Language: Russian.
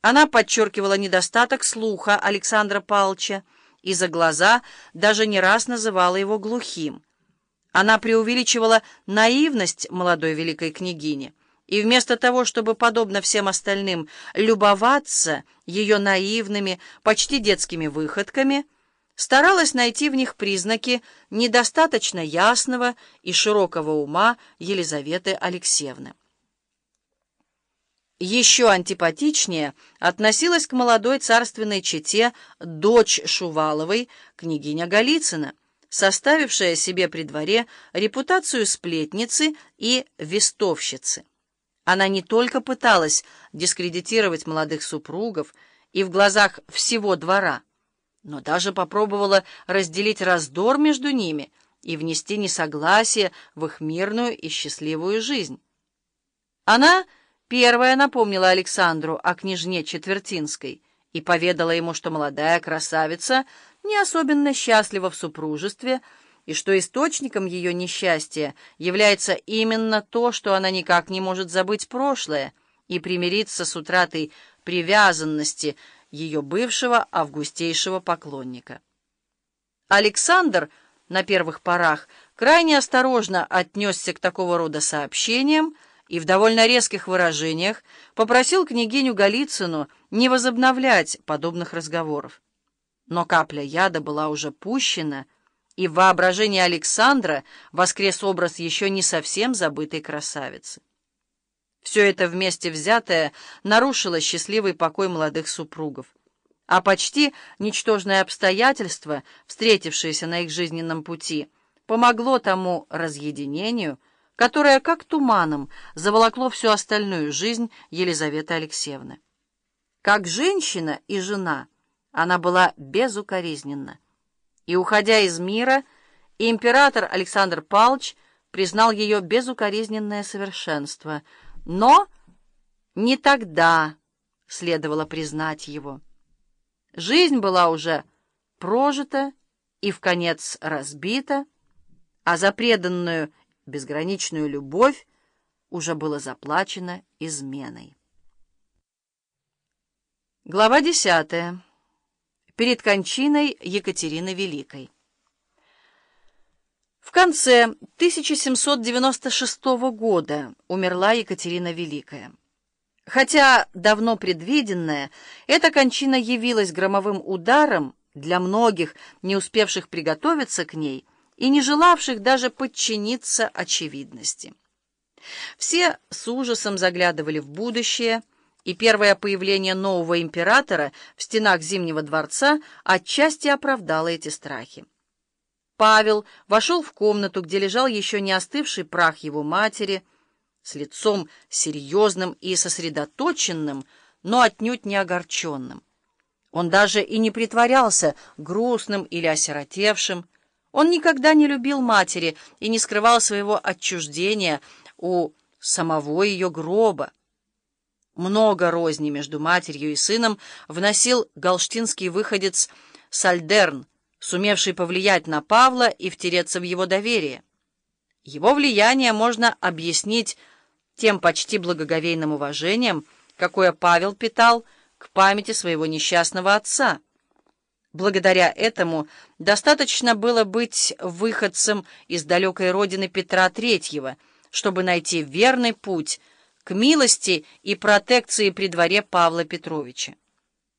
Она подчеркивала недостаток слуха Александра Павловича и за глаза даже не раз называла его глухим. Она преувеличивала наивность молодой великой княгини, и вместо того, чтобы, подобно всем остальным, любоваться ее наивными, почти детскими выходками, старалась найти в них признаки недостаточно ясного и широкого ума Елизаветы Алексеевны. Еще антипатичнее относилась к молодой царственной чете дочь Шуваловой, княгиня Голицына, составившая себе при дворе репутацию сплетницы и вестовщицы. Она не только пыталась дискредитировать молодых супругов и в глазах всего двора, но даже попробовала разделить раздор между ними и внести несогласие в их мирную и счастливую жизнь. Она Первая напомнила Александру о княжне Четвертинской и поведала ему, что молодая красавица не особенно счастлива в супружестве, и что источником ее несчастья является именно то, что она никак не может забыть прошлое и примириться с утратой привязанности ее бывшего августейшего поклонника. Александр на первых порах крайне осторожно отнесся к такого рода сообщениям, и в довольно резких выражениях попросил княгиню Голицыну не возобновлять подобных разговоров. Но капля яда была уже пущена, и в воображении Александра воскрес образ еще не совсем забытой красавицы. Все это вместе взятое нарушило счастливый покой молодых супругов, а почти ничтожное обстоятельство, встретившееся на их жизненном пути, помогло тому разъединению, которое, как туманом, заволокло всю остальную жизнь Елизаветы Алексеевны. Как женщина и жена она была безукоризненна. И, уходя из мира, император Александр Павлович признал ее безукоризненное совершенство. Но не тогда следовало признать его. Жизнь была уже прожита и в конец разбита, а за преданную безграничную любовь уже было заплачено изменой. Глава 10. Перед кончиной Екатерины Великой. В конце 1796 года умерла Екатерина Великая. Хотя давно предвиденная, эта кончина явилась громовым ударом для многих, не успевших приготовиться к ней – и не желавших даже подчиниться очевидности. Все с ужасом заглядывали в будущее, и первое появление нового императора в стенах Зимнего дворца отчасти оправдало эти страхи. Павел вошел в комнату, где лежал еще не остывший прах его матери, с лицом серьезным и сосредоточенным, но отнюдь не огорченным. Он даже и не притворялся грустным или осиротевшим, он никогда не любил матери и не скрывал своего отчуждения у самого ее гроба. Много розни между матерью и сыном вносил галштинский выходец Сальдерн, сумевший повлиять на Павла и втереться в его доверие. Его влияние можно объяснить тем почти благоговейным уважением, какое Павел питал к памяти своего несчастного отца. Благодаря этому достаточно было быть выходцем из далекой родины Петра III, чтобы найти верный путь к милости и протекции при дворе Павла Петровича.